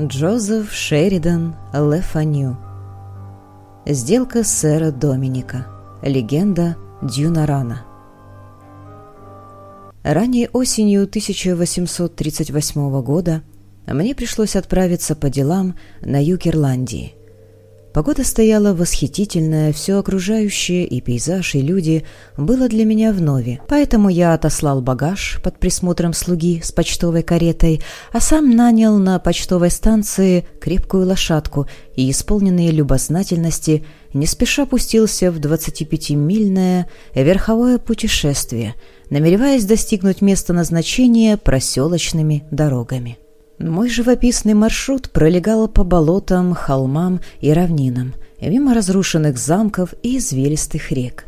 Джозеф Шеридан Лефаню. Сделка сэра Доминика. Легенда Дюнарана Ранней осенью 1838 года мне пришлось отправиться по делам на юг Ирландии. Погода стояла восхитительная, все окружающее и пейзаж, и люди было для меня вновь, поэтому я отослал багаж под присмотром слуги с почтовой каретой, а сам нанял на почтовой станции крепкую лошадку и, исполненные любознательности, не спеша пустился в 25-мильное верховое путешествие, намереваясь достигнуть места назначения проселочными дорогами. Мой живописный маршрут пролегал по болотам, холмам и равнинам, мимо разрушенных замков и извилистых рек.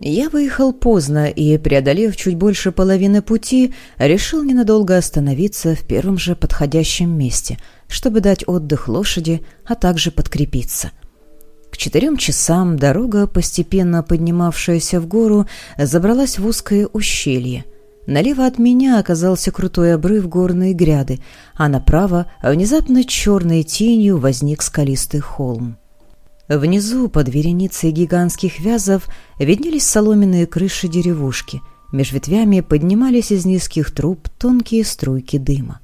Я выехал поздно и, преодолев чуть больше половины пути, решил ненадолго остановиться в первом же подходящем месте, чтобы дать отдых лошади, а также подкрепиться. К четырем часам дорога, постепенно поднимавшаяся в гору, забралась в узкое ущелье — Налево от меня оказался крутой обрыв горной гряды, а направо внезапно черной тенью возник скалистый холм. Внизу, под вереницей гигантских вязов, виднелись соломенные крыши деревушки. Меж ветвями поднимались из низких труб тонкие струйки дыма.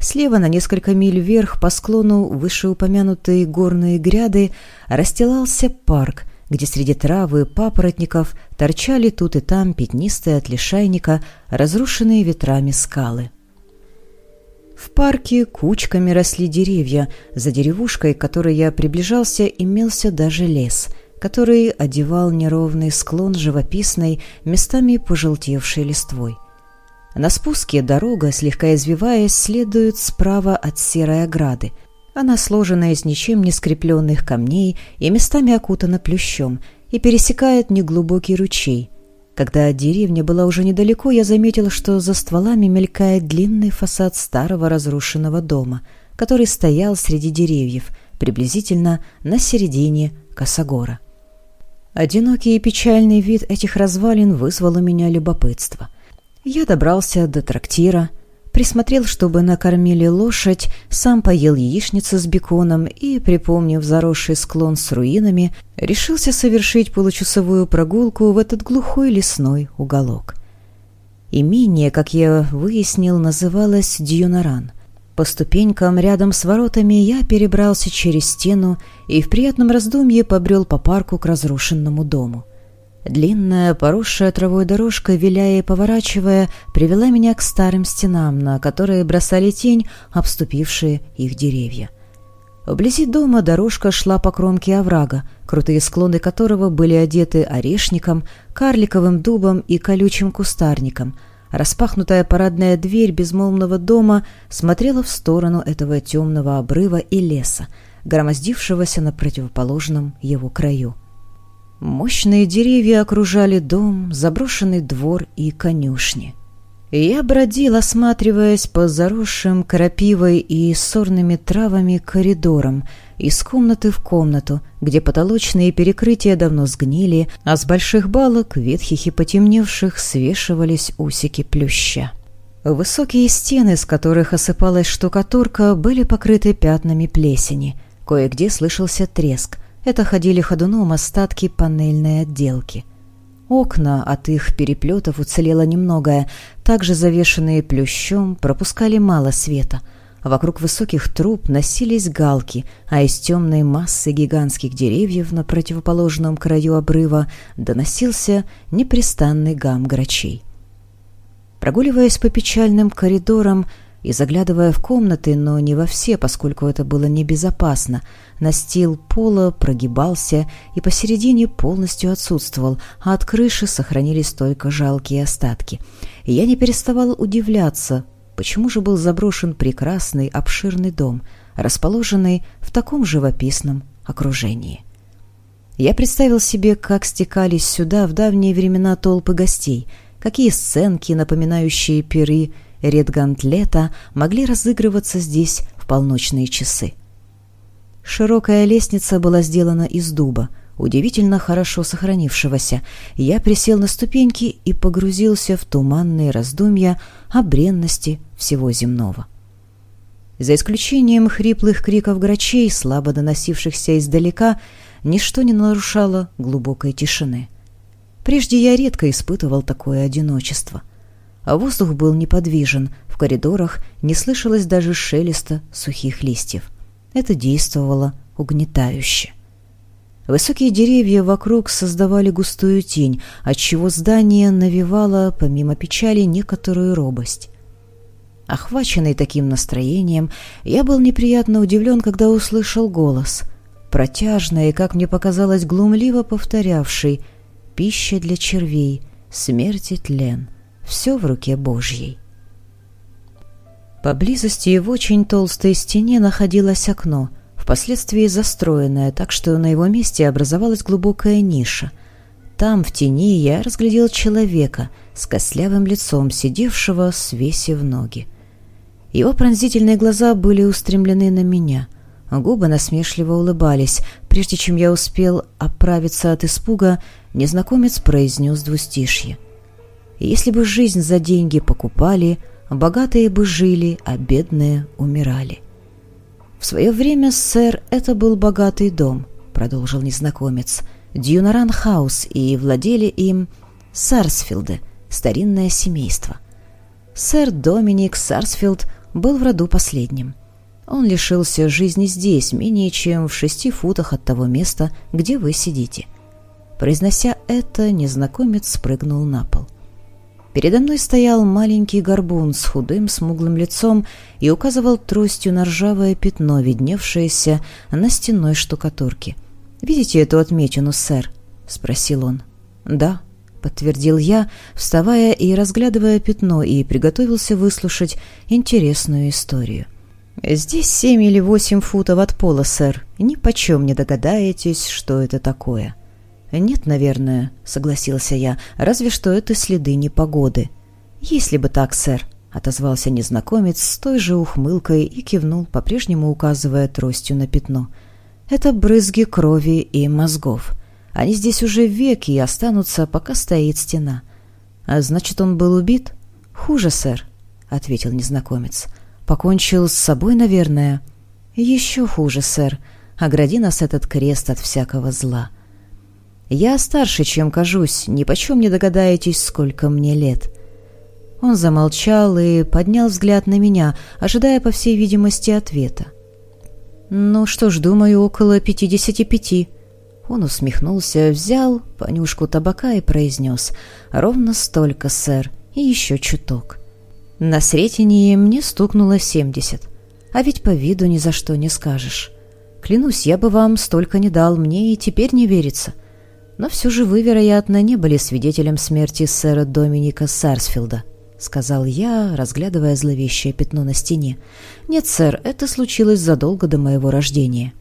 Слева на несколько миль вверх по склону вышеупомянутой горной гряды расстилался парк, где среди травы и папоротников торчали тут и там пятнистые от лишайника, разрушенные ветрами скалы. В парке кучками росли деревья, за деревушкой, к которой я приближался, имелся даже лес, который одевал неровный склон живописной, местами пожелтевшей листвой. На спуске дорога, слегка извиваясь, следует справа от серой ограды — она сложена из ничем не скрепленных камней и местами окутана плющом и пересекает неглубокий ручей. Когда деревня была уже недалеко, я заметил, что за стволами мелькает длинный фасад старого разрушенного дома, который стоял среди деревьев, приблизительно на середине Косогора. Одинокий и печальный вид этих развалин вызвал у меня любопытство. Я добрался до трактира, присмотрел, чтобы накормили лошадь, сам поел яичницу с беконом и, припомнив заросший склон с руинами, решился совершить получасовую прогулку в этот глухой лесной уголок. Имение, как я выяснил, называлось Дьюнаран. По ступенькам рядом с воротами я перебрался через стену и в приятном раздумье побрел по парку к разрушенному дому. Длинная, поросшая травой дорожка, виляя и поворачивая, привела меня к старым стенам, на которые бросали тень обступившие их деревья. Вблизи дома дорожка шла по кромке оврага, крутые склоны которого были одеты орешником, карликовым дубом и колючим кустарником. Распахнутая парадная дверь безмолвного дома смотрела в сторону этого темного обрыва и леса, громоздившегося на противоположном его краю. Мощные деревья окружали дом, заброшенный двор и конюшни. Я бродил, осматриваясь по заросшим крапивой и сорными травами коридорам, из комнаты в комнату, где потолочные перекрытия давно сгнили, а с больших балок, ветхих и потемневших, свешивались усики плюща. Высокие стены, с которых осыпалась штукатурка, были покрыты пятнами плесени. Кое-где слышался треск — это ходили ходуном остатки панельной отделки. Окна от их переплетов уцелело немногое, также завешенные плющом, пропускали мало света. Вокруг высоких труб носились галки, а из темной массы гигантских деревьев на противоположном краю обрыва доносился непрестанный гам грачей. Прогуливаясь по печальным коридорам, и заглядывая в комнаты, но не во все, поскольку это было небезопасно. Настил пола прогибался и посередине полностью отсутствовал, а от крыши сохранились только жалкие остатки. И я не переставал удивляться, почему же был заброшен прекрасный обширный дом, расположенный в таком живописном окружении. Я представил себе, как стекались сюда в давние времена толпы гостей, какие сценки, напоминающие пиры, редгантлета могли разыгрываться здесь в полночные часы. Широкая лестница была сделана из дуба, удивительно хорошо сохранившегося. Я присел на ступеньки и погрузился в туманные раздумья о бренности всего земного. За исключением хриплых криков грачей, слабо доносившихся издалека, ничто не нарушало глубокой тишины. Прежде я редко испытывал такое одиночество. А воздух был неподвижен, в коридорах не слышалось даже шелеста сухих листьев. Это действовало угнетающе. Высокие деревья вокруг создавали густую тень, отчего здание навевало, помимо печали, некоторую робость. Охваченный таким настроением, я был неприятно удивлен, когда услышал голос, протяжно и, как мне показалось, глумливо повторявший «Пища для червей, смерти тлен, все в руке Божьей». Поблизости в очень толстой стене находилось окно — впоследствии застроенная, так что на его месте образовалась глубокая ниша. Там, в тени, я разглядел человека с костлявым лицом, сидевшего, свесив ноги. Его пронзительные глаза были устремлены на меня, губы насмешливо улыбались. Прежде чем я успел оправиться от испуга, незнакомец произнес двустишье. «Если бы жизнь за деньги покупали, богатые бы жили, а бедные умирали». «В свое время, сэр, это был богатый дом», — продолжил незнакомец. «Дьюнаран Хаус, и владели им Сарсфилды, старинное семейство». Сэр Доминик Сарсфилд был в роду последним. Он лишился жизни здесь, менее чем в шести футах от того места, где вы сидите. Произнося это, незнакомец спрыгнул на пол. Передо мной стоял маленький горбун с худым смуглым лицом и указывал тростью на ржавое пятно, видневшееся на стенной штукатурке. «Видите эту отметину, сэр?» — спросил он. «Да», — подтвердил я, вставая и разглядывая пятно, и приготовился выслушать интересную историю. «Здесь семь или восемь футов от пола, сэр. Ни почем не догадаетесь, что это такое». «Нет, наверное», — согласился я, — «разве что это следы непогоды». «Если бы так, сэр», — отозвался незнакомец с той же ухмылкой и кивнул, по-прежнему указывая тростью на пятно. «Это брызги крови и мозгов. Они здесь уже веки и останутся, пока стоит стена». «А значит, он был убит?» «Хуже, сэр», — ответил незнакомец. «Покончил с собой, наверное». «Еще хуже, сэр. Огради нас этот крест от всякого зла». Я старше, чем кажусь, ни почем не догадаетесь, сколько мне лет». Он замолчал и поднял взгляд на меня, ожидая, по всей видимости, ответа. «Ну что ж, думаю, около пятидесяти пяти». Он усмехнулся, взял понюшку табака и произнес «Ровно столько, сэр, и еще чуток». На Сретении мне стукнуло семьдесят, а ведь по виду ни за что не скажешь. Клянусь, я бы вам столько не дал, мне и теперь не верится. Но все же вы, вероятно, не были свидетелем смерти сэра Доминика Сарсфилда, — сказал я, разглядывая зловещее пятно на стене. «Нет, сэр, это случилось задолго до моего рождения.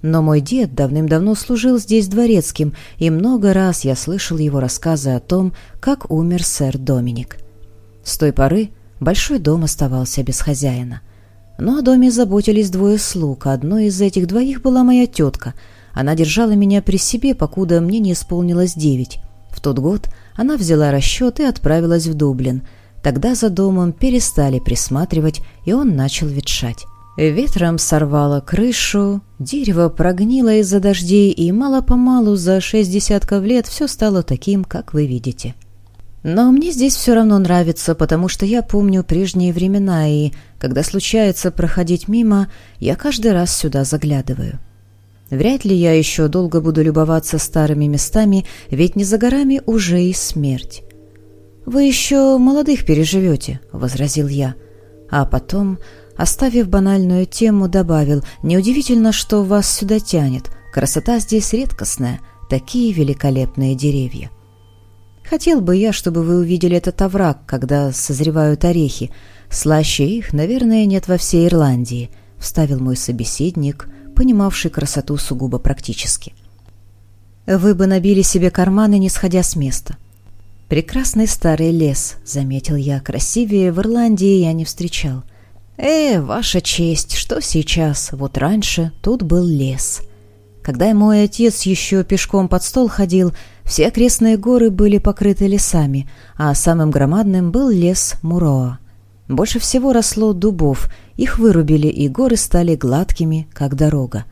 Но мой дед давным-давно служил здесь дворецким, и много раз я слышал его рассказы о том, как умер сэр Доминик. С той поры большой дом оставался без хозяина. Но о доме заботились двое слуг, одной из этих двоих была моя тетка — она держала меня при себе, покуда мне не исполнилось девять. В тот год она взяла расчет и отправилась в Дублин. Тогда за домом перестали присматривать, и он начал ветшать. Ветром сорвало крышу, дерево прогнило из-за дождей, и мало-помалу за шесть десятков лет все стало таким, как вы видите. Но мне здесь все равно нравится, потому что я помню прежние времена, и, когда случается проходить мимо, я каждый раз сюда заглядываю. Вряд ли я еще долго буду любоваться старыми местами, ведь не за горами уже и смерть. «Вы еще молодых переживете», — возразил я. А потом, оставив банальную тему, добавил, «Неудивительно, что вас сюда тянет. Красота здесь редкостная, такие великолепные деревья». Хотел бы я, чтобы вы увидели этот овраг, когда созревают орехи. Слаще их, наверное, нет во всей Ирландии, — вставил мой собеседник, понимавший красоту сугубо практически. «Вы бы набили себе карманы, не сходя с места». «Прекрасный старый лес», — заметил я, — «красивее в Ирландии я не встречал». «Э, ваша честь, что сейчас? Вот раньше тут был лес». Когда мой отец еще пешком под стол ходил, все окрестные горы были покрыты лесами, а самым громадным был лес Муроа. Больше всего росло дубов, их вырубили, и горы стали гладкими, как дорога.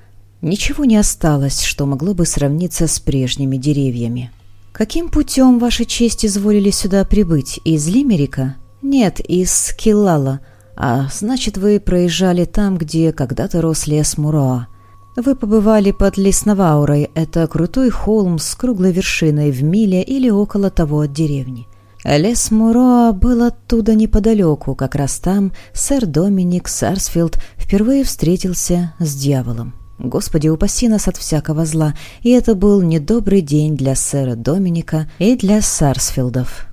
Ничего не осталось, что могло бы сравниться с прежними деревьями. «Каким путем, Ваша честь, изволили сюда прибыть? Из Лимерика?» «Нет, из Киллала. А значит, вы проезжали там, где когда-то рос лес Муроа. Вы побывали под Лесноваурой. Это крутой холм с круглой вершиной в миле или около того от деревни. Лес Муроа был оттуда неподалеку, как раз там сэр Доминик Сарсфилд впервые встретился с дьяволом. Господи, упаси нас от всякого зла, и это был недобрый день для сэра Доминика и для Сарсфилдов.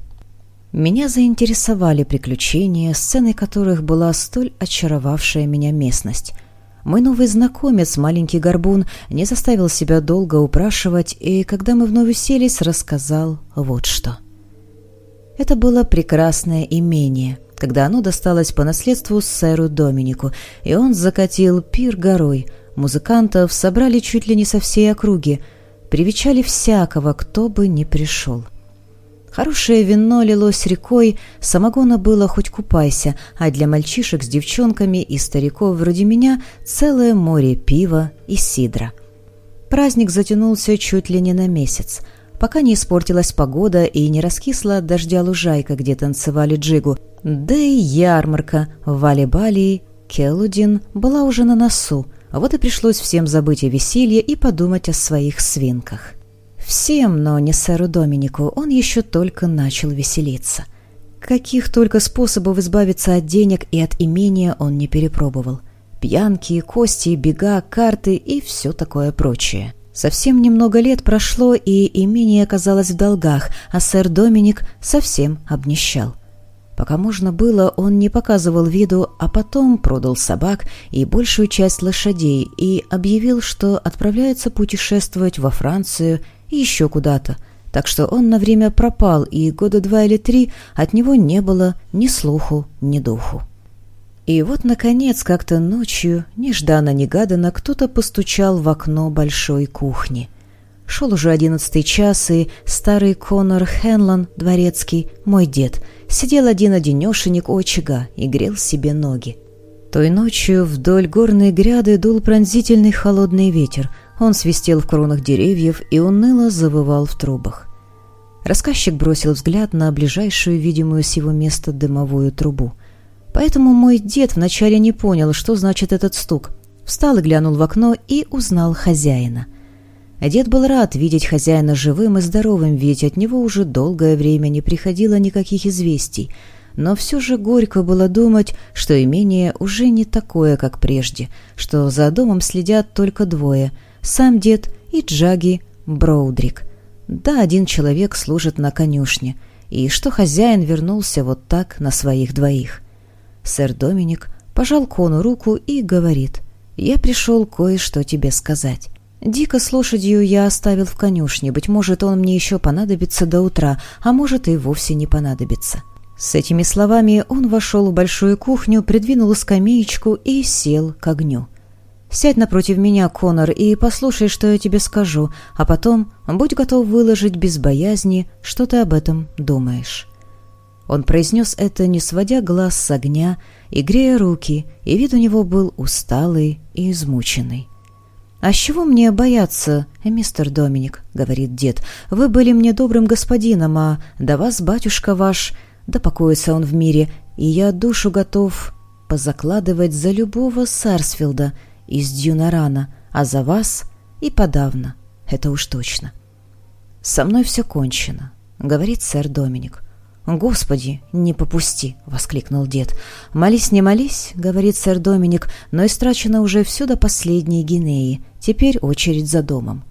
Меня заинтересовали приключения, сценой которых была столь очаровавшая меня местность. Мой новый знакомец, маленький горбун, не заставил себя долго упрашивать, и, когда мы вновь уселись, рассказал вот что — это было прекрасное имение, когда оно досталось по наследству сэру Доминику, и он закатил пир горой. Музыкантов собрали чуть ли не со всей округи, привечали всякого, кто бы ни пришел. Хорошее вино лилось рекой, самогона было хоть купайся, а для мальчишек с девчонками и стариков вроде меня целое море пива и сидра. Праздник затянулся чуть ли не на месяц — пока не испортилась погода и не раскисла дождя лужайка, где танцевали джигу. Да и ярмарка в Валибалии, Келудин была уже на носу, вот и пришлось всем забыть о веселье и подумать о своих свинках. Всем, но не сэру Доминику, он еще только начал веселиться. Каких только способов избавиться от денег и от имения он не перепробовал. Пьянки, кости, бега, карты и все такое прочее. Совсем немного лет прошло, и имение оказалось в долгах, а сэр Доминик совсем обнищал. Пока можно было, он не показывал виду, а потом продал собак и большую часть лошадей и объявил, что отправляется путешествовать во Францию и еще куда-то. Так что он на время пропал, и года два или три от него не было ни слуху, ни духу. И вот, наконец, как-то ночью, нежданно-негаданно, кто-то постучал в окно большой кухни. Шел уже одиннадцатый час, и старый Конор Хенлон, дворецкий, мой дед, сидел один-одинешенек у очага и грел себе ноги. Той ночью вдоль горной гряды дул пронзительный холодный ветер. Он свистел в кронах деревьев и уныло завывал в трубах. Рассказчик бросил взгляд на ближайшую видимую с его места дымовую трубу — Поэтому мой дед вначале не понял, что значит этот стук. Встал и глянул в окно и узнал хозяина. Дед был рад видеть хозяина живым и здоровым, ведь от него уже долгое время не приходило никаких известий. Но все же горько было думать, что имение уже не такое, как прежде, что за домом следят только двое — сам дед и Джаги Броудрик. Да, один человек служит на конюшне, и что хозяин вернулся вот так на своих двоих — Сэр Доминик пожал Кону руку и говорит, «Я пришел кое-что тебе сказать». Дика с лошадью я оставил в конюшне, быть может, он мне еще понадобится до утра, а может и вовсе не понадобится. С этими словами он вошел в большую кухню, придвинул скамеечку и сел к огню. «Сядь напротив меня, Конор, и послушай, что я тебе скажу, а потом будь готов выложить без боязни, что ты об этом думаешь». Он произнес это, не сводя глаз с огня и грея руки, и вид у него был усталый и измученный. «А с чего мне бояться, мистер Доминик?» — говорит дед. «Вы были мне добрым господином, а до вас батюшка ваш, да покоится он в мире, и я душу готов позакладывать за любого Сарсфилда из Дюнарана, а за вас и подавно, это уж точно». «Со мной все кончено», — говорит сэр Доминик. «Господи, не попусти!» — воскликнул дед. «Молись, не молись!» — говорит сэр Доминик, но истрачено уже все до последней гинеи. Теперь очередь за домом.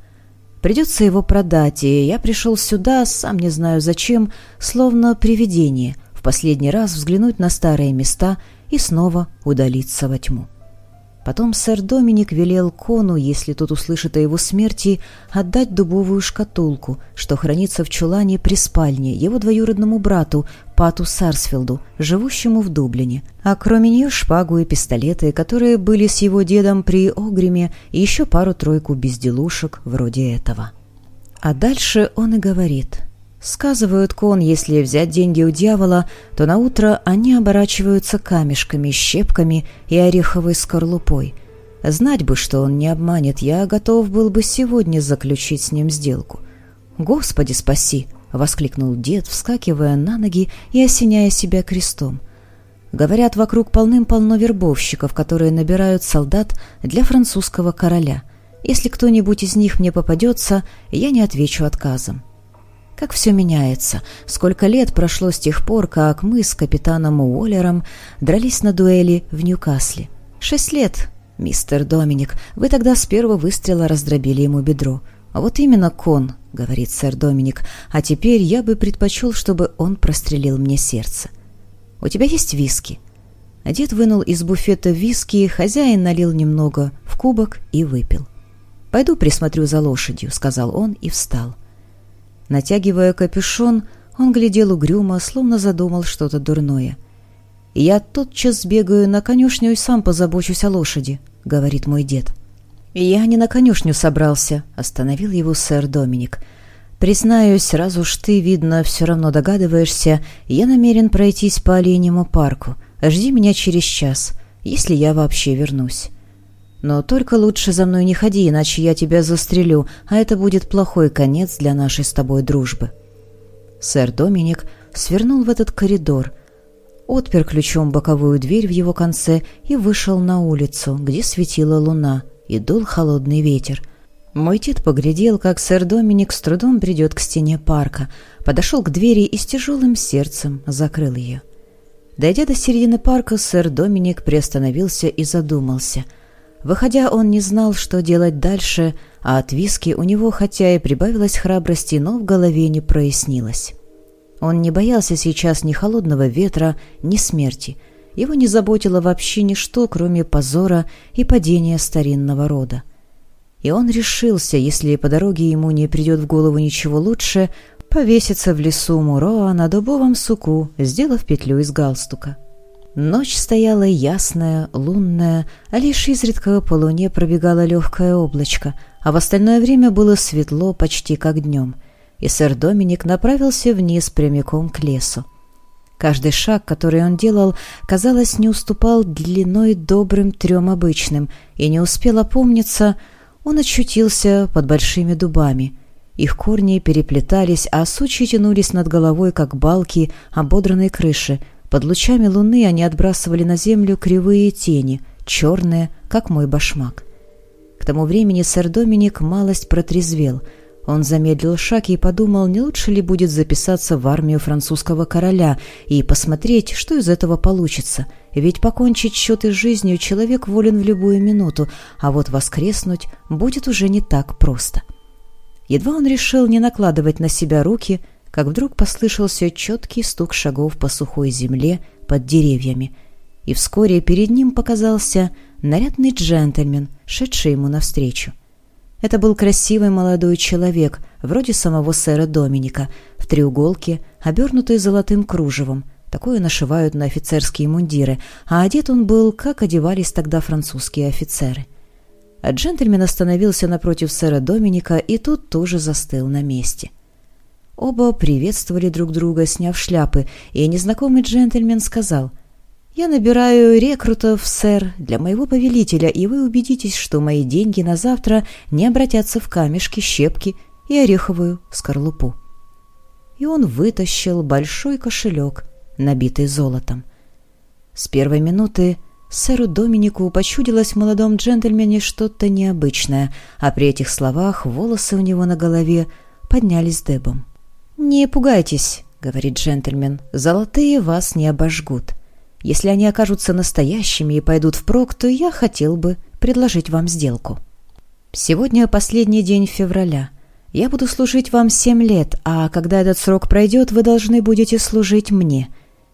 Придется его продать, и я пришел сюда, сам не знаю зачем, словно привидение, в последний раз взглянуть на старые места и снова удалиться во тьму. Потом сэр Доминик велел Кону, если тот услышит о его смерти, отдать дубовую шкатулку, что хранится в чулане при спальне его двоюродному брату Пату Сарсфилду, живущему в Дублине. А кроме нее шпагу и пистолеты, которые были с его дедом при Огриме, и еще пару-тройку безделушек вроде этого. А дальше он и говорит. Сказывают, кон, если взять деньги у дьявола, то на утро они оборачиваются камешками, щепками и ореховой скорлупой. Знать бы, что он не обманет, я готов был бы сегодня заключить с ним сделку. «Господи, спаси!» — воскликнул дед, вскакивая на ноги и осеняя себя крестом. Говорят, вокруг полным-полно вербовщиков, которые набирают солдат для французского короля. Если кто-нибудь из них мне попадется, я не отвечу отказом. Как все меняется. Сколько лет прошло с тех пор, как мы с капитаном Уоллером дрались на дуэли в Ньюкасле. Шесть лет, мистер Доминик. Вы тогда с первого выстрела раздробили ему бедро. А вот именно кон, говорит сэр Доминик. А теперь я бы предпочел, чтобы он прострелил мне сердце. У тебя есть виски? Дед вынул из буфета виски, хозяин налил немного в кубок и выпил. «Пойду присмотрю за лошадью», — сказал он и встал. Натягивая капюшон, он глядел угрюмо, словно задумал что-то дурное. «Я тотчас сбегаю на конюшню и сам позабочусь о лошади», — говорит мой дед. «Я не на конюшню собрался», — остановил его сэр Доминик. «Признаюсь, раз уж ты, видно, все равно догадываешься, я намерен пройтись по Оленьему парку. Жди меня через час, если я вообще вернусь». Но только лучше за мной не ходи, иначе я тебя застрелю, а это будет плохой конец для нашей с тобой дружбы». Сэр Доминик свернул в этот коридор, отпер ключом боковую дверь в его конце и вышел на улицу, где светила луна и дул холодный ветер. Мой дед поглядел, как сэр Доминик с трудом придет к стене парка, подошел к двери и с тяжелым сердцем закрыл ее. Дойдя до середины парка, сэр Доминик приостановился и задумался — Выходя, он не знал, что делать дальше, а от виски у него хотя и прибавилось храбрости, но в голове не прояснилось. Он не боялся сейчас ни холодного ветра, ни смерти. Его не заботило вообще ничто, кроме позора и падения старинного рода. И он решился, если по дороге ему не придет в голову ничего лучше, повеситься в лесу Муроа на дубовом суку, сделав петлю из галстука. Ночь стояла ясная, лунная, а лишь изредка по луне пробегало легкое облачко, а в остальное время было светло почти как днем, и сэр Доминик направился вниз прямиком к лесу. Каждый шаг, который он делал, казалось, не уступал длиной добрым трем обычным, и не успел опомниться, он очутился под большими дубами. Их корни переплетались, а сучьи тянулись над головой, как балки ободранной крыши — под лучами луны они отбрасывали на землю кривые тени, черные, как мой башмак. К тому времени сэр Доминик малость протрезвел. Он замедлил шаг и подумал, не лучше ли будет записаться в армию французского короля и посмотреть, что из этого получится. Ведь покончить счеты с жизнью человек волен в любую минуту, а вот воскреснуть будет уже не так просто. Едва он решил не накладывать на себя руки – как вдруг послышался четкий стук шагов по сухой земле под деревьями, и вскоре перед ним показался нарядный джентльмен, шедший ему навстречу. Это был красивый молодой человек, вроде самого сэра Доминика, в треуголке, обернутый золотым кружевом. Такое нашивают на офицерские мундиры, а одет он был, как одевались тогда французские офицеры. А джентльмен остановился напротив сэра Доминика, и тот тоже застыл на месте. Оба приветствовали друг друга, сняв шляпы, и незнакомый джентльмен сказал «Я набираю рекрутов, сэр, для моего повелителя, и вы убедитесь, что мои деньги на завтра не обратятся в камешки, щепки и ореховую скорлупу». И он вытащил большой кошелек, набитый золотом. С первой минуты сэру Доминику почудилось в молодом джентльмене что-то необычное, а при этих словах волосы у него на голове поднялись дыбом. «Не пугайтесь», — говорит джентльмен, — «золотые вас не обожгут. Если они окажутся настоящими и пойдут впрок, то я хотел бы предложить вам сделку. Сегодня последний день февраля. Я буду служить вам семь лет, а когда этот срок пройдет, вы должны будете служить мне.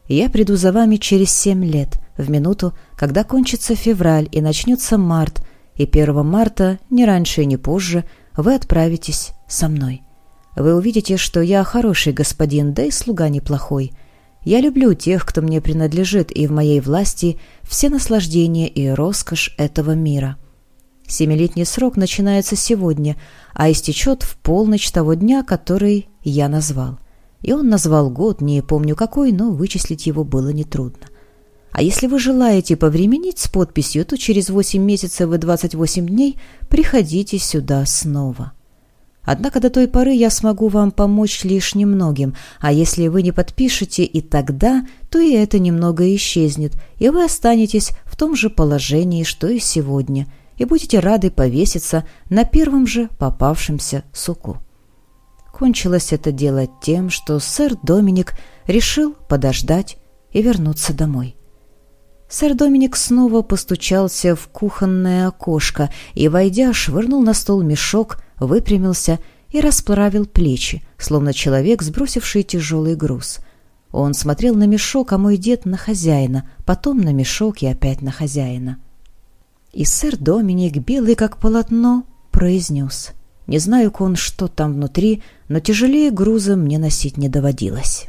Я приду за вами через семь лет, в минуту, когда кончится февраль и начнется март, и 1 марта, не раньше и не позже, вы отправитесь со мной. Вы увидите, что я хороший господин, да и слуга неплохой. Я люблю тех, кто мне принадлежит, и в моей власти все наслаждения и роскошь этого мира. Семилетний срок начинается сегодня, а истечет в полночь того дня, который я назвал. и он назвал год, не помню какой, но вычислить его было нетрудно. А если вы желаете повременить с подписью, то через 8 месяцев и 28 дней приходите сюда снова. Однако до той поры я смогу вам помочь лишь немногим, а если вы не подпишете и тогда, то и это немного исчезнет, и вы останетесь в том же положении, что и сегодня, и будете рады повеситься на первом же попавшемся суку. Кончилось это дело тем, что сэр Доминик решил подождать и вернуться домой. Сэр Доминик снова постучался в кухонное окошко и, войдя, швырнул на стол мешок, выпрямился и расправил плечи, словно человек, сбросивший тяжелый груз. Он смотрел на мешок, а мой дед на хозяина, потом на мешок и опять на хозяина. И сэр Доминик, белый как полотно, произнес. Не знаю, кон, что там внутри, но тяжелее груза мне носить не доводилось.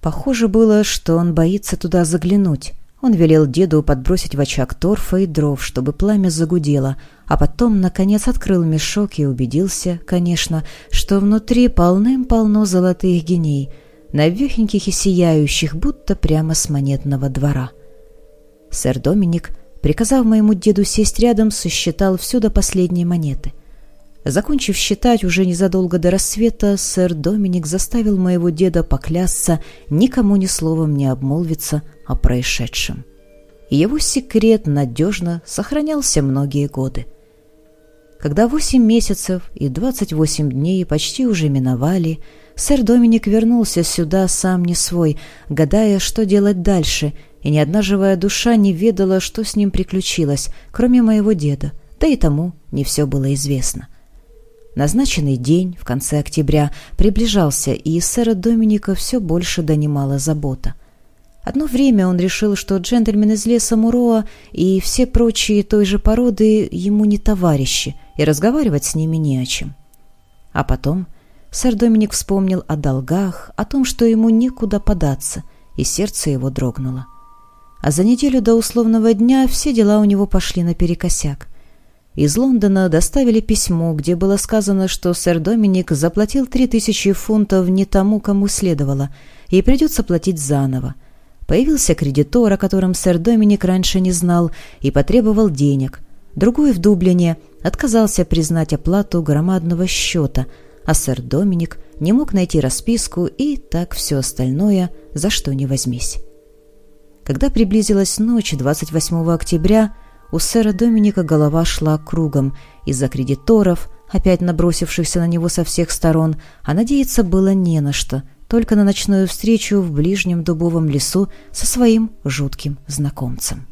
Похоже было, что он боится туда заглянуть, он велел деду подбросить в очаг торфа и дров, чтобы пламя загудело, а потом, наконец, открыл мешок и убедился, конечно, что внутри полным-полно золотых геней, навехеньких и сияющих, будто прямо с монетного двора. Сэр Доминик, приказав моему деду сесть рядом, сосчитал все до последней монеты. Закончив считать уже незадолго до рассвета, сэр Доминик заставил моего деда поклясться, никому ни словом не обмолвиться о происшедшем. Его секрет надежно сохранялся многие годы. Когда восемь месяцев и двадцать восемь дней почти уже миновали, сэр Доминик вернулся сюда сам не свой, гадая, что делать дальше, и ни одна живая душа не ведала, что с ним приключилось, кроме моего деда, да и тому не все было известно. — Назначенный день в конце октября приближался, и сэра Доминика все больше донимала забота. Одно время он решил, что джентльмен из леса Муроа и все прочие той же породы ему не товарищи, и разговаривать с ними не о чем. А потом сэр Доминик вспомнил о долгах, о том, что ему некуда податься, и сердце его дрогнуло. А за неделю до условного дня все дела у него пошли наперекосяк. Из Лондона доставили письмо, где было сказано, что сэр Доминик заплатил три тысячи фунтов не тому, кому следовало, и придется платить заново. Появился кредитор, о котором сэр Доминик раньше не знал, и потребовал денег. Другой в Дублине отказался признать оплату громадного счета, а сэр Доминик не мог найти расписку и так все остальное, за что не возьмись. Когда приблизилась ночь 28 октября, у сэра Доминика голова шла кругом. Из-за кредиторов, опять набросившихся на него со всех сторон, а надеяться было не на что, только на ночную встречу в ближнем дубовом лесу со своим жутким знакомцем.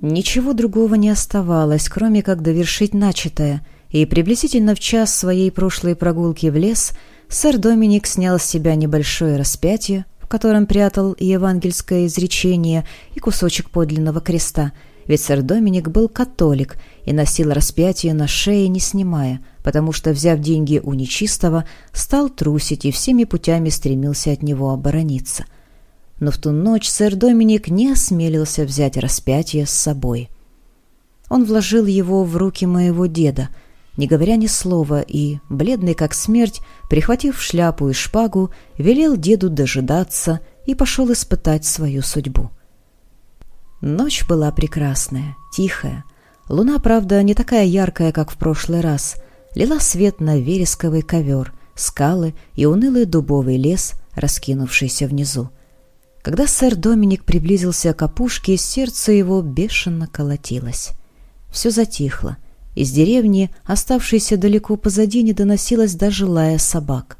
Ничего другого не оставалось, кроме как довершить начатое, и приблизительно в час своей прошлой прогулки в лес сэр Доминик снял с себя небольшое распятие, в котором прятал евангельское изречение и кусочек подлинного креста — ведь сэр Доминик был католик и носил распятие на шее, не снимая, потому что, взяв деньги у нечистого, стал трусить и всеми путями стремился от него оборониться. Но в ту ночь сэр Доминик не осмелился взять распятие с собой. Он вложил его в руки моего деда, не говоря ни слова, и, бледный как смерть, прихватив шляпу и шпагу, велел деду дожидаться и пошел испытать свою судьбу. Ночь была прекрасная, тихая. Луна, правда, не такая яркая, как в прошлый раз. Лила свет на вересковый ковер, скалы и унылый дубовый лес, раскинувшийся внизу. Когда сэр Доминик приблизился к опушке, сердце его бешено колотилось. Все затихло. Из деревни, оставшейся далеко позади, не доносилась даже лая собак.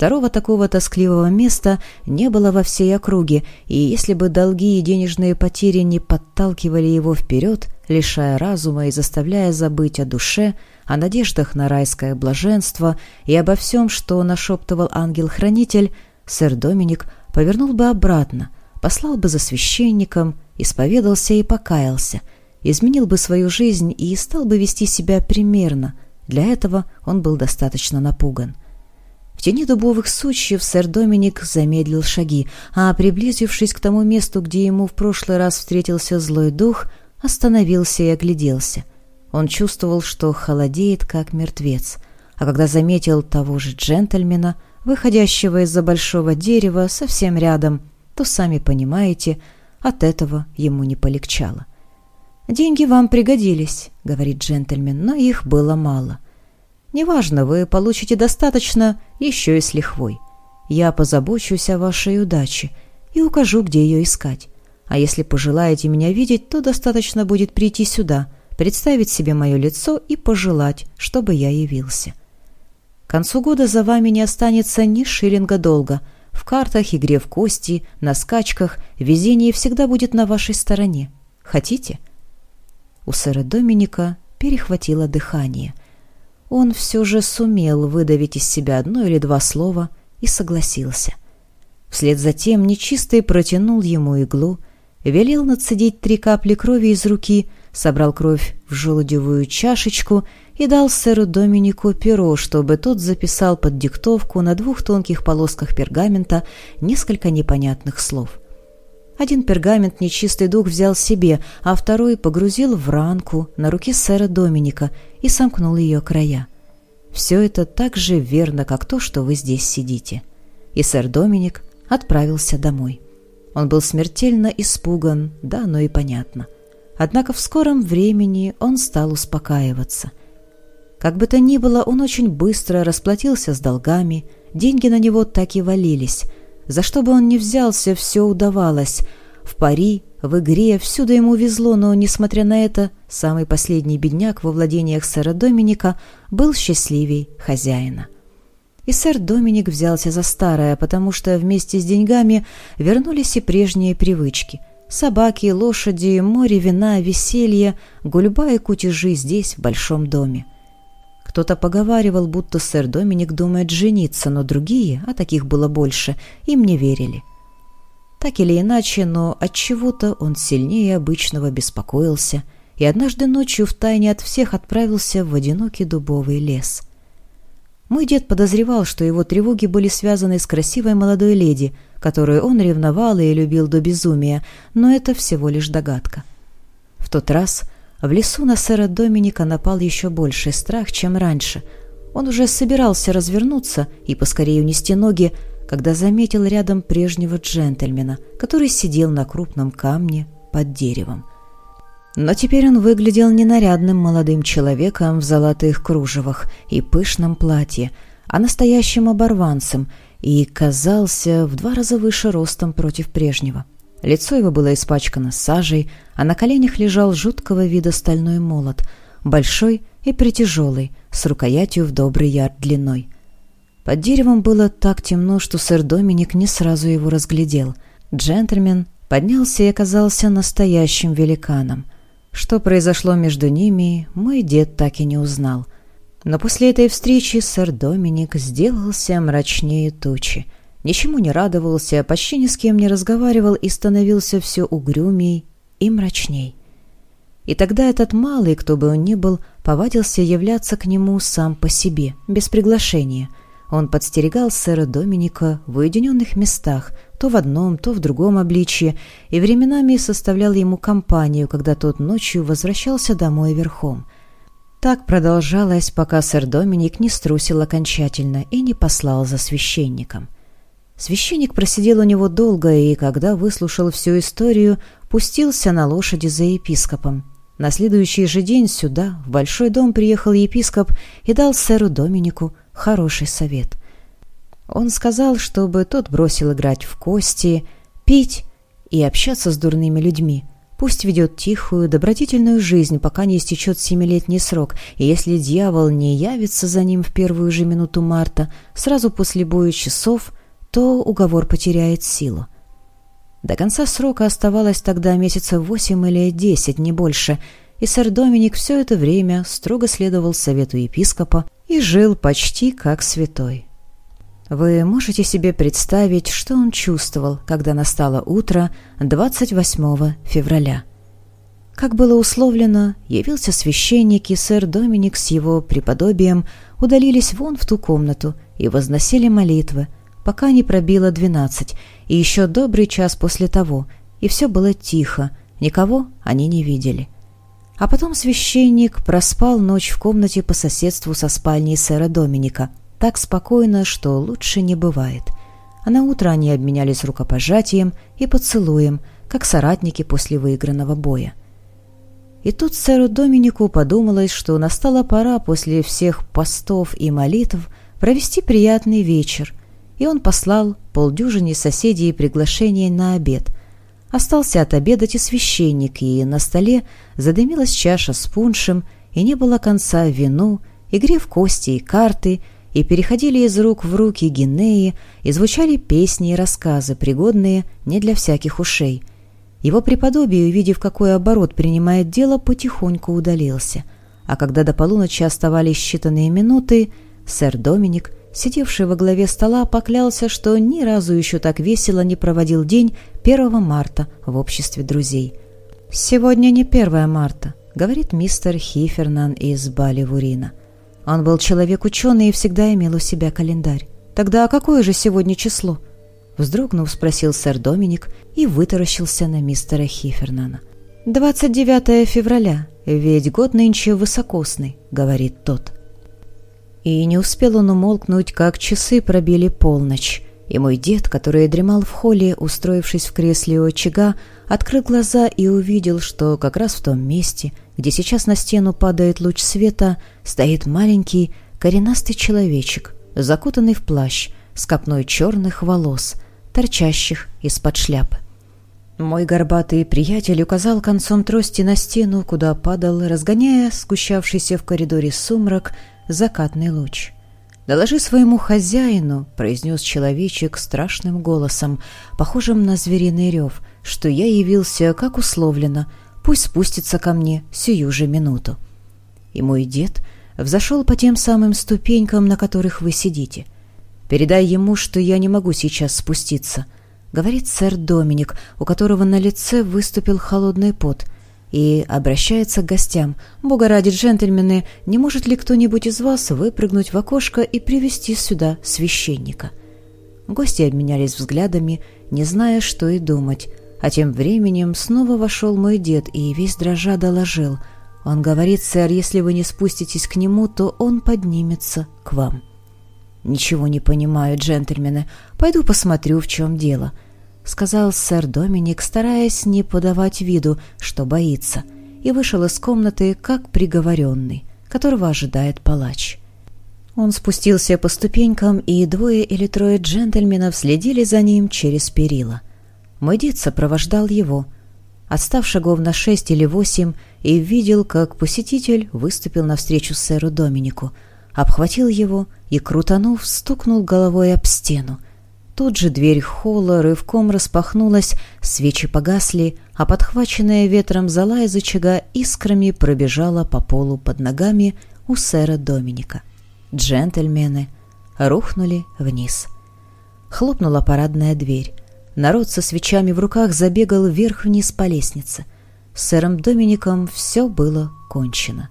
Второго такого тоскливого места не было во всей округе, и если бы долги и денежные потери не подталкивали его вперед, лишая разума и заставляя забыть о душе, о надеждах на райское блаженство и обо всем, что нашептывал ангел-хранитель, сэр Доминик повернул бы обратно, послал бы за священником, исповедался и покаялся, изменил бы свою жизнь и стал бы вести себя примерно. Для этого он был достаточно напуган. В тени дубовых сучьев сэр Доминик замедлил шаги, а, приблизившись к тому месту, где ему в прошлый раз встретился злой дух, остановился и огляделся. Он чувствовал, что холодеет, как мертвец, а когда заметил того же джентльмена, выходящего из-за большого дерева совсем рядом, то сами понимаете, от этого ему не полегчало. «Деньги вам пригодились», — говорит джентльмен, — «но их было мало». «Неважно, вы получите достаточно еще и с лихвой. Я позабочусь о вашей удаче и укажу, где ее искать. А если пожелаете меня видеть, то достаточно будет прийти сюда, представить себе мое лицо и пожелать, чтобы я явился. К концу года за вами не останется ни шиллинга долга. В картах, игре в кости, на скачках везение всегда будет на вашей стороне. Хотите?» У сэра Доминика перехватило дыхание. Он все же сумел выдавить из себя одно или два слова и согласился. Вслед за тем нечистый протянул ему иглу, велел нацедить три капли крови из руки, собрал кровь в желудевую чашечку и дал сэру Доминику перо, чтобы тот записал под диктовку на двух тонких полосках пергамента несколько непонятных слов. Один пергамент нечистый дух взял себе, а второй погрузил в ранку на руке сэра Доминика и сомкнул ее края. Все это так же верно, как то, что вы здесь сидите. И сэр Доминик отправился домой. Он был смертельно испуган, да, но и понятно. Однако в скором времени он стал успокаиваться. Как бы то ни было, он очень быстро расплатился с долгами, деньги на него так и валились. За что бы он ни взялся, все удавалось. В пари, в игре всюду ему везло, но, несмотря на это, самый последний бедняк во владениях сэра Доминика был счастливей хозяина. И сэр Доминик взялся за старое, потому что вместе с деньгами вернулись и прежние привычки. Собаки, лошади, море вина, веселье, гульба и кутежи здесь, в большом доме. Кто-то поговаривал, будто сэр Доминик думает жениться, но другие, а таких было больше, им не верили. Так или иначе, но от чего-то он сильнее обычного беспокоился и однажды ночью втайне от всех отправился в одинокий дубовый лес. Мой дед подозревал, что его тревоги были связаны с красивой молодой леди, которую он ревновал и любил до безумия, но это всего лишь догадка. В тот раз в лесу на сэра Доминика напал еще больший страх, чем раньше. Он уже собирался развернуться и поскорее унести ноги, когда заметил рядом прежнего джентльмена, который сидел на крупном камне под деревом. Но теперь он выглядел ненарядным молодым человеком в золотых кружевах и пышном платье, а настоящим оборванцем и казался в два раза выше ростом против прежнего. Лицо его было испачкано сажей, а на коленях лежал жуткого вида стальной молот, большой и притяжелый, с рукоятью в добрый ярд длиной. Под деревом было так темно, что сэр Доминик не сразу его разглядел. Джентльмен поднялся и оказался настоящим великаном — что произошло между ними, мой дед так и не узнал. Но после этой встречи сэр Доминик сделался мрачнее тучи. Ничему не радовался, почти ни с кем не разговаривал и становился все угрюмей и мрачней. И тогда этот малый, кто бы он ни был, повадился являться к нему сам по себе, без приглашения. Он подстерегал сэра Доминика в уединенных местах, то в одном, то в другом обличье, и временами составлял ему компанию, когда тот ночью возвращался домой верхом. Так продолжалось, пока сэр Доминик не струсил окончательно и не послал за священником. Священник просидел у него долго и, когда выслушал всю историю, пустился на лошади за епископом. На следующий же день сюда, в большой дом, приехал епископ и дал сэру Доминику хороший совет. Он сказал, чтобы тот бросил играть в кости, пить и общаться с дурными людьми. Пусть ведет тихую, добродетельную жизнь, пока не истечет семилетний срок, и если дьявол не явится за ним в первую же минуту марта, сразу после боя часов, то уговор потеряет силу. До конца срока оставалось тогда месяца восемь или десять, не больше, и сэр Доминик все это время строго следовал совету епископа и жил почти как святой. Вы можете себе представить, что он чувствовал, когда настало утро 28 февраля. Как было условлено, явился священник, и сэр Доминик с его преподобием удалились вон в ту комнату и возносили молитвы, пока не пробило двенадцать, и еще добрый час после того, и все было тихо, никого они не видели. А потом священник проспал ночь в комнате по соседству со спальней сэра Доминика – так спокойно, что лучше не бывает. А на утро они обменялись рукопожатием и поцелуем, как соратники после выигранного боя. И тут сэру Доминику подумалось, что настала пора после всех постов и молитв провести приятный вечер, и он послал полдюжине соседей приглашение на обед. Остался отобедать и священник, и на столе задымилась чаша с пуншем, и не было конца вину, игре в кости и карты, и переходили из рук в руки гинеи, и звучали песни и рассказы, пригодные не для всяких ушей. Его преподобие, увидев, какой оборот принимает дело, потихоньку удалился. А когда до полуночи оставались считанные минуты, сэр Доминик, сидевший во главе стола, поклялся, что ни разу еще так весело не проводил день 1 марта в обществе друзей. «Сегодня не 1 марта», — говорит мистер Хифернан из Баливурина. Он был человек-ученый и всегда имел у себя календарь. «Тогда какое же сегодня число?» Вздрогнув, спросил сэр Доминик и вытаращился на мистера Хифернана. «Двадцать девятое февраля, ведь год нынче высокосный», — говорит тот. И не успел он умолкнуть, как часы пробили полночь, и мой дед, который дремал в холле, устроившись в кресле у очага, открыл глаза и увидел, что как раз в том месте, где сейчас на стену падает луч света, стоит маленький коренастый человечек, закутанный в плащ, с копной черных волос, торчащих из-под шляпы. Мой горбатый приятель указал концом трости на стену, куда падал, разгоняя сгущавшийся в коридоре сумрак, закатный луч. «Доложи своему хозяину», — произнес человечек страшным голосом, похожим на звериный рев, что я явился, как условлено, пусть спустится ко мне сию же минуту. И мой дед взошел по тем самым ступенькам, на которых вы сидите. Передай ему, что я не могу сейчас спуститься, — говорит сэр Доминик, у которого на лице выступил холодный пот — и обращается к гостям. «Бога ради, джентльмены, не может ли кто-нибудь из вас выпрыгнуть в окошко и привести сюда священника?» Гости обменялись взглядами, не зная, что и думать. А тем временем снова вошел мой дед и весь дрожа доложил. «Он говорит, сэр, если вы не спуститесь к нему, то он поднимется к вам». «Ничего не понимаю, джентльмены. Пойду посмотрю, в чем дело». — сказал сэр Доминик, стараясь не подавать виду, что боится, и вышел из комнаты как приговоренный, которого ожидает палач. Он спустился по ступенькам, и двое или трое джентльменов следили за ним через перила. Мой дед сопровождал его, отстав шагов на шесть или восемь, и видел, как посетитель выступил навстречу сэру Доминику, обхватил его и, крутанув, стукнул головой об стену — Тут же дверь холла рывком распахнулась, свечи погасли, а подхваченная ветром зола из очага искрами пробежала по полу под ногами у сэра Доминика. Джентльмены рухнули вниз. Хлопнула парадная дверь. Народ со свечами в руках забегал вверх-вниз по лестнице. С сэром Домиником все было кончено.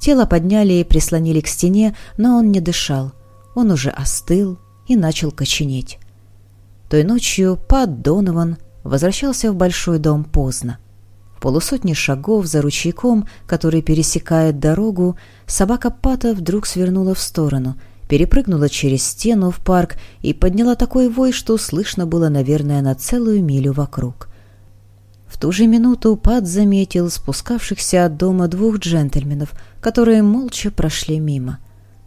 Тело подняли и прислонили к стене, но он не дышал. Он уже остыл и начал коченеть. Той ночью Пат Донован возвращался в большой дом поздно. В полусотни шагов за ручейком, который пересекает дорогу, собака Пата вдруг свернула в сторону, перепрыгнула через стену в парк и подняла такой вой, что слышно было, наверное, на целую милю вокруг. В ту же минуту Пат заметил спускавшихся от дома двух джентльменов, которые молча прошли мимо.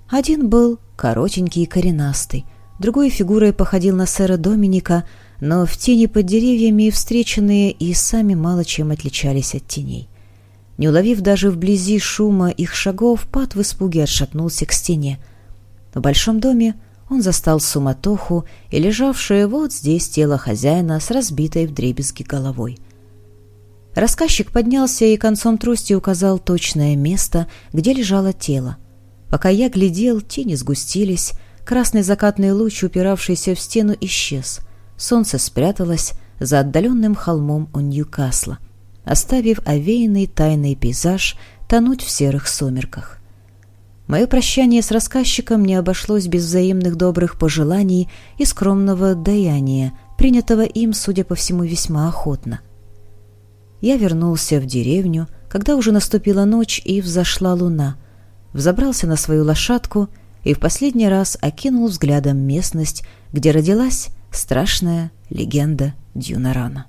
Один был коротенький и коренастый, Другой фигурой походил на сэра Доминика, но в тени под деревьями встреченные и сами мало чем отличались от теней. Не уловив даже вблизи шума их шагов, Пат в испуге отшатнулся к стене. В большом доме он застал суматоху и лежавшее вот здесь тело хозяина с разбитой вдребезги головой. Рассказчик поднялся и концом трости указал точное место, где лежало тело. Пока я глядел, тени сгустились, Красный закатный луч, упиравшийся в стену, исчез. Солнце спряталось за отдаленным холмом у Ньюкасла, оставив овеянный тайный пейзаж тонуть в серых сумерках. Мое прощание с рассказчиком не обошлось без взаимных добрых пожеланий и скромного даяния, принятого им, судя по всему, весьма охотно. Я вернулся в деревню, когда уже наступила ночь и взошла луна, взобрался на свою лошадку — и в последний раз окинул взглядом местность, где родилась страшная легенда Дюнарана.